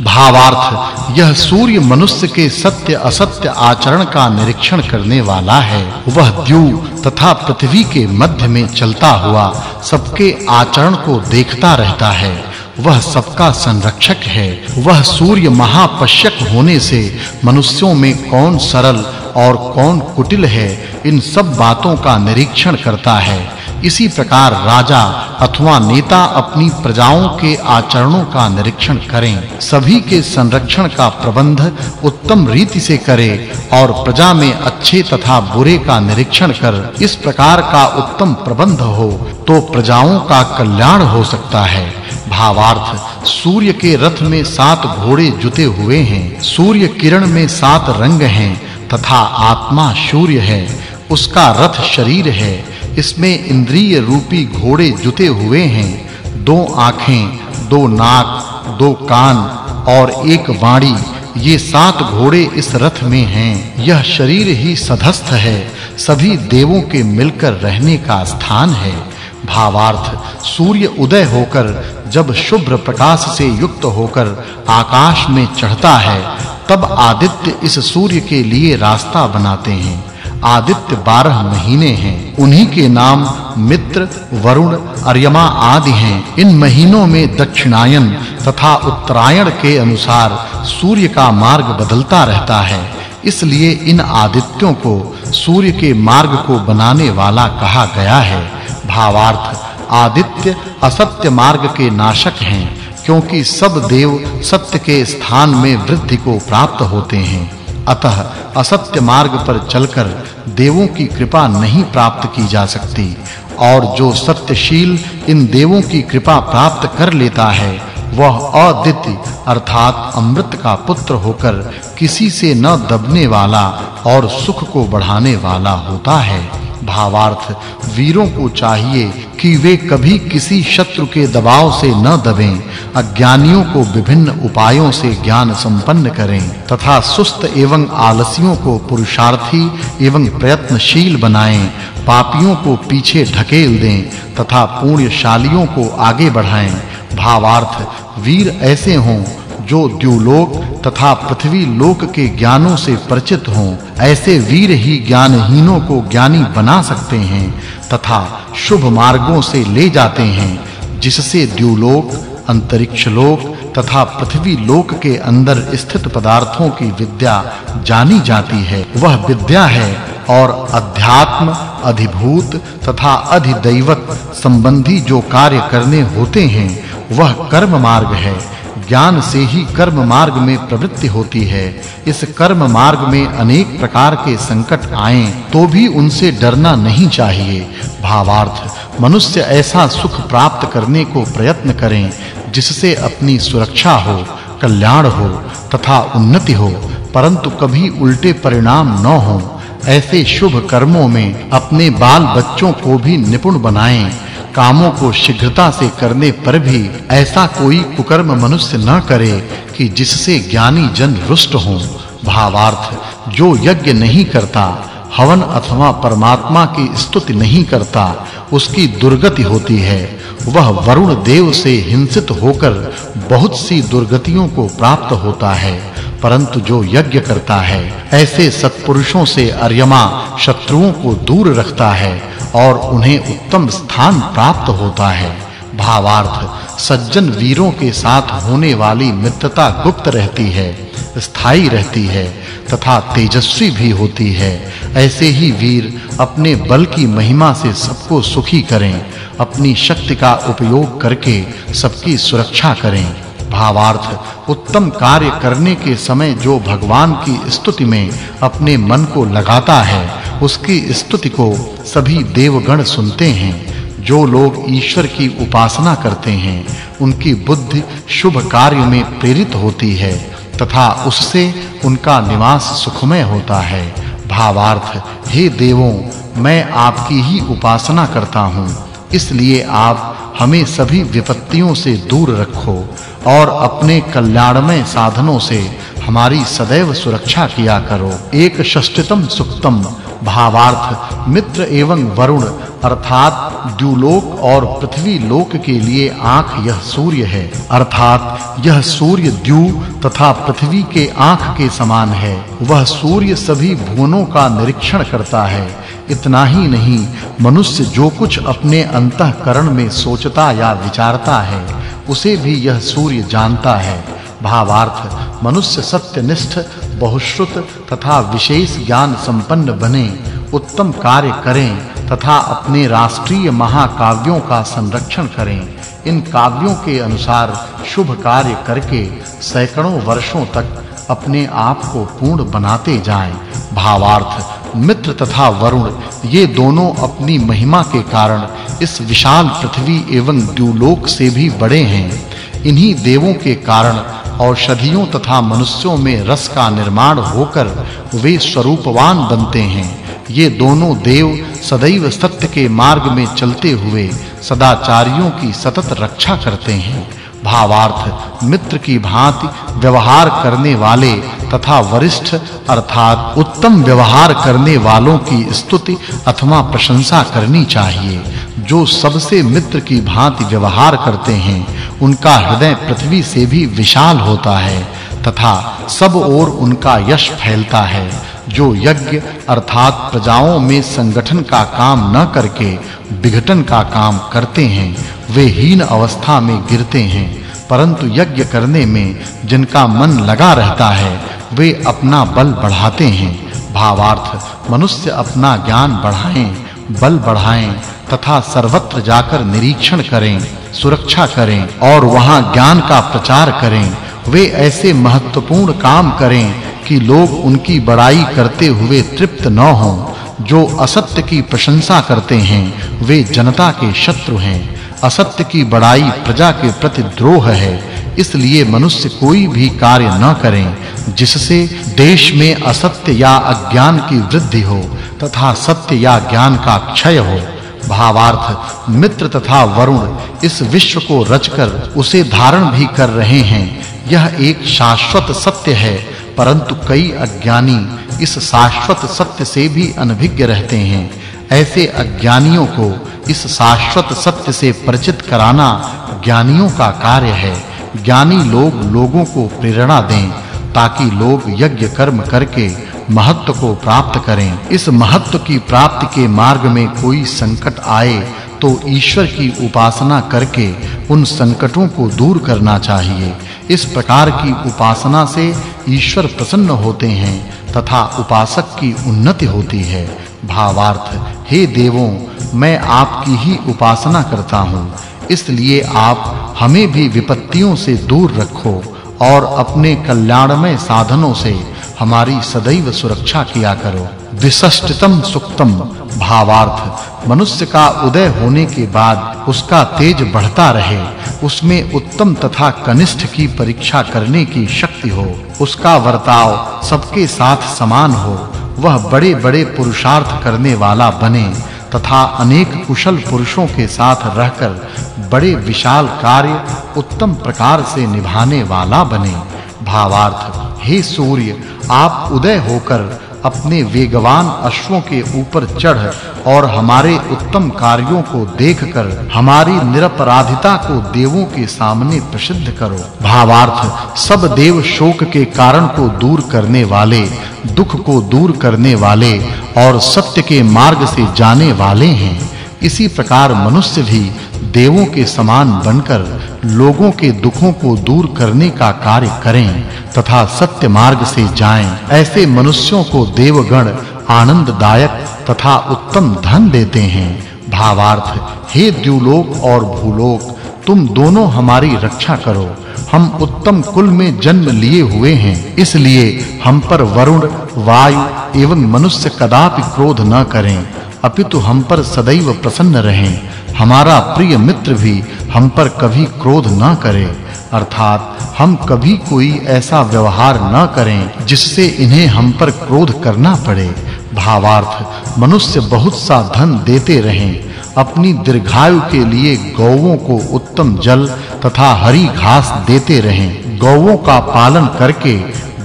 भावार्थ, यह सूर्य मनुष्य के सत्य असत्य आचरण का निरीक्षण करने वाला है। वह द्यू तथा पृथ्वी के मध्य में चलता हुआ सबके आचरण को देखता रहता है। वह सबका संरक्षक है। वह सूर्य महापश्यक होने से मनुष्यों में कौन सरल और कौन कुटिल है, इन सब बातों का निरीक्षण करता है। इसी प्रकार राजा अथवा नेता अपनी प्रजाओं के आचरणों का निरीक्षण करें, सभी के संरक्षण का प्रबंध उत्तम रीति से करे और प्रजा में अच्छे तथा बुरे का निरीक्षण कर इस प्रकार का उत्तम प्रबंध हो तो प्रजाओं का कल्याण हो सकता है। भावार्थ, सूर्य के रथ में सात घोड़े जुते हुए हैं, सूर्य किरण में सात रंग हैं, तथा आत्मा सूर्य है, उसका रथ शरीर है इसमें इंद्रिय रूपी घोड़े जुते हुए हैं। दो आँखें, दो नाक, दो कान और एक वाणी ये सात घोड़े इस रथ में हैं। यह शरीर ही सधस्थ है। सभी देवों के मिलकर रहने का स्थान है। भावार्थ, सूर्य उदय होकर, जब शुभ्र प्रकाश से युक्त होकर आकाश में चढ़ता है, तब आदित्य इस सूर्य के लिए रास्ता बनाते हैं। आदित्य 12 महीने हैं। उन्हीं के नाम मित्र, वरुण, अर्यमा आदि हैं। इन महीनों में दक्षिणायन तथा उत्तरायण के अनुसार सूर्य का मार्ग बदलता रहता है। इसलिए इन आदित्यों को सूर्य के मार्ग को बनाने वाला कहा गया है। भावार्थ, आदित्य असत्य मार्ग के नाशक हैं, क्योंकि सब देव सत्य के स्थान में वृद्धि को प्राप्त होते हैं। अतः असत्य मार्ग पर चलकर देवों की कृपा नहीं प्राप्त की जा सकती। और जो सत्यशील इन देवों की कृपा प्राप्त कर लेता है, वह अदिति अर्थात अमृत का पुत्र होकर किसी से न दबने वाला और सुख को बढ़ाने वाला होता है। भावार्थ वीरों को चाहिए कि वे कभी किसी शत्रु के दबाव से न दबें, अज्ञानियों को विभिन्न उपायों से ज्ञान संपन्न करें, तथा सुस्त एवं आलसियों को पुरुषार्थी एवं प्रयत्नशील बनाएँ, पापियों को पीछे ढकेल दें, तथा पुण्यशालियों को आगे बढ़ाएँ। भावार्थ वीर ऐसे हों जो द्युलोक तथा पृथ्वी लोक के ज्ञानों से परिचित हों, ऐसे वीर ही ज्ञानहीनों को ज्ञानी बना सकते हैं तथा शुभ मार्गों से ले जाते हैं, जिससे द्युलोक, अंतरिक्ष लोक तथा पृथ्वी लोक के अंदर स्थित पदार्थों की विद्या जानी जाती है। वह विद्या है और अध्यात्म, अधिभूत तथा अधिदैवत संबंधी जो कार्य करने होते हैं, वह कर्म मार्ग है। ज्ञान से ही कर्म मार्ग में प्रवृत्ति होती है। इस कर्म मार्ग में अनेक प्रकार के संकट आएँ तो भी उनसे डरना नहीं चाहिए। भावार्थ, मनुष्य ऐसा सुख प्राप्त करने को प्रयत्न करें, जिससे अपनी सुरक्षा हो, कल्याण हो, तथा उन्नति हो, परंतु कभी उल्टे परिणाम न हो। ऐसे शुभ कर्मों में अपने बाल बच्चों को भी निपुण बनाएँ। कामों को शीघ्रता से करने पर भी ऐसा कोई कुकर्म मनुष्य न करे कि जिससे ज्ञानी जन रुष्ट हों। भावार्थ, जो यज्ञ नहीं करता, हवन अथवा परमात्मा की स्तुति नहीं करता, उसकी दुर्गति होती है। वह वरुण देव से हिंसित होकर बहुत सी दुर्गतियों को प्राप्त होता है, परंतु जो यज्ञ करता है, ऐसे सत्पुरुषों से अर्यमा शत्रुओं को दूर रखता है। और उन्हें उत्तम स्थान प्राप्त होता है। भावार्थ, सज्जन वीरों के साथ होने वाली मित्रता गुप्त रहती है, स्थायी रहती है, तथा तेजस्वी भी होती है। ऐसे ही वीर अपने बल की महिमा से सबको सुखी करें, अपनी शक्ति का उपयोग करके सबकी सुरक्षा करें। भावार्थ, उत्तम कार्य करने के समय जो भगवान की स्तुति में अपने मन को लगाता है उसकी स्तुति को सभी देवगण सुनते हैं। जो लोग ईश्वर की उपासना करते हैं, उनकी बुद्धि शुभ कार्य में प्रेरित होती है, तथा उससे उनका निवास सुखमय होता है। भावार्थ, हे देवों, मैं आपकी ही उपासना करता हूँ। इसलिए आप हमें सभी विपत्तियों से दूर रखो और अपने कल्याणमय साधनों से हमारी सदैव सुरक्षा किया करो। एक षष्ठतम सुक्तम भावार्थ, मित्र एवं वरुण, अर्थात द्युलोक और पृथ्वी लोक के लिए आँख यह सूर्य है। अर्थात यह सूर्य द्यू तथा पृथ्वी के आँख के समान है। वह सूर्य सभी भुवनों का निरीक्षण करता है। इतना ही नहीं, मनुष्य जो कुछ अपने अंतःकरण में सोचता या विचारता है, उसे भी यह सूर्य जानता है। भावार्थ, मनुष्य सत्यनिष्ठ, बहुश्रुत तथा विशेष ज्ञान संपन्न बने, उत्तम कार्य करें, तथा अपने राष्ट्रीय महाकाव्यों का संरक्षण करें। इन काव्यों के अनुसार शुभ कार्य करके सैकड़ों वर्षों तक अपने आप को पूर्ण बनाते जाएँ। भावार्थ, मित्र तथा वरुण, ये दोनों अपनी महिमा के कारण इस विशाल पृथ्वी एवं द्युलोक से भी बड़े हैं। इन्हीं देवों के कारण औषधियों तथा मनुष्यों में रस का निर्माण होकर वे स्वरूपवान बनते हैं। ये दोनों देव सदैव सत्य के मार्ग में चलते हुए सदाचारियों की सतत रक्षा करते हैं। भावार्थ, मित्र की भांति व्यवहार करने वाले तथा वरिष्ठ, अर्थात उत्तम व्यवहार करने वालों की स्तुति अथवा प्रशंसा करनी चाहिए। जो सबसे मित्र की भांति व्यवहार करते हैं, उनका हृदय पृथ्वी से भी विशाल होता है, तथा सब ओर उनका यश फैलता है, जो यज्ञ अर्थात प्रजाओं में संगठन का काम न करके विघटन का काम करते हैं, वे हीन अवस्था में गिरते हैं, परंतु यज्ञ करने में जिनका मन लगा रहता है, वे अपना बल बढ़ाते हैं। भावार्थ, मनुष्य अपना ज्ञान बढ़ाएँ, बल बढ़ाएँ तथा सर्वत्र जाकर निरीक्षण करें, सुरक्षा करें और वहाँ ज्ञान का प्रचार करें। वे ऐसे महत्वपूर्ण काम करें कि लोग उनकी बड़ाई करते हुए तृप्त न हों। जो असत्य की प्रशंसा करते हैं, वे जनता के शत्रु हैं। असत्य की बड़ाई प्रजा के प्रति द्रोह है, इसलिए मनुष्य कोई भी कार्य न करें, जिससे देश में असत्य या अज्ञान की वृद्धि हो तथा सत्य या ज्ञान का क्षय हो। भावार्थ, मित्र तथा वरुण इस विश्व को रचकर उसे धारण भी कर रहे हैं। यह एक शाश्वत सत्य है, परंतु कई अज्ञानी इस शाश्वत सत्य से भी अनभिज्ञ रहते हैं। ऐसे अज्ञानियों को इस शाश्वत सत्य से परिचित कराना ज्ञानियों का कार्य है। ज्ञानी लोग लोगों को प्रेरणा दें, ताकि लोग यज्ञ कर्म करके महत्व को प्राप्त करें। इस महत्व की प्राप्ति के मार्ग में कोई संकट आए तो ईश्वर की उपासना करके उन संकटों को दूर करना चाहिए। इस प्रकार की उपासना से ईश्वर प्रसन्न होते हैं, तथा उपासक की उन्नति होती है। भावार्थ, हे देवों, मैं आपकी ही उपासना करता हूँ। इसलिए आप हमें भी विपत्तियों से दूर रखो और अपने कल्याणमय साधनों से हमारी सदैव सुरक्षा किया करो। विशिष्टतम सुक्तम भावार्थ। मनुष्य का उदय होने के बाद उसका तेज बढ़ता रहे। उसमें उत्तम तथा कनिष्ठ की परीक्षा करने की शक्ति हो। उसका वर्ताव सबके साथ समान हो। वह बड़े-बड़े पुरुषार्थ करने वाला बने तथा अनेक कुशल पुरुषों के साथ रहकर बड़े विशाल कार्य उत्तम प्रकार से निभाने वाला बने। भावार्थ, हे सूर्य आप उदय होकर अपने वेगवान अश्वों के ऊपर चढ़ और हमारे उत्तम कार्यों को देखकर, हमारी निरपराधिता को देवों के सामने प्रसिद्ध करो। भावार्थ, सब देव शोक के कारण को दूर करने वाले, दुख को दूर करने वाले और सत्य के मार्ग से जाने वाले हैं। इसी प्रकार मनुष्य भी देवों के समान बनकर, लोगों के दुखों को दूर करने का कार्य करें। तथा सत्य मार्ग से जाएँ, ऐसे मनुष्यों को देवगण आनंददायक तथा उत्तम धन देते हैं। भावार्थ, हे द्युलोक और भूलोक, तुम दोनों हमारी रक्षा करो। हम उत्तम कुल में जन्म लिए हुए हैं, इसलिए हम पर वरुण, वायु एवं मनुष्य कदापि क्रोध न करें। अपितु हम पर सदैव प्रसन्न रहें। हमारा प्रिय मित्र भी हम पर कभी क्रोध न करे। अर्थात हम कभी कोई ऐसा व्यवहार न करें जिससे इन्हें हम पर क्रोध करना पड़े। भावार्थ, मनुष्य बहुत सा धन देते रहें। अपनी दीर्घायु के लिए गौओं को उत्तम जल तथा हरी घास देते रहें। गौओं का पालन करके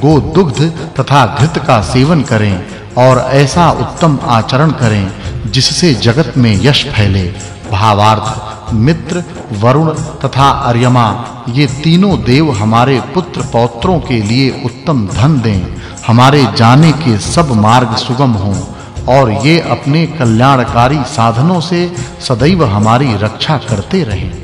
गो दुग्ध तथा घृत का सेवन करें और ऐसा उत्तम आचरण करें जिससे जगत में यश फैले। भावार्थ मित्र, वरुण तथा अर्यमा, ये तीनों देव हमारे पुत्र पौत्रों के लिए उत्तम धन दें। हमारे जाने के सब मार्ग सुगम हों और ये अपने कल्याणकारी साधनों से सदैव हमारी रक्षा करते रहें।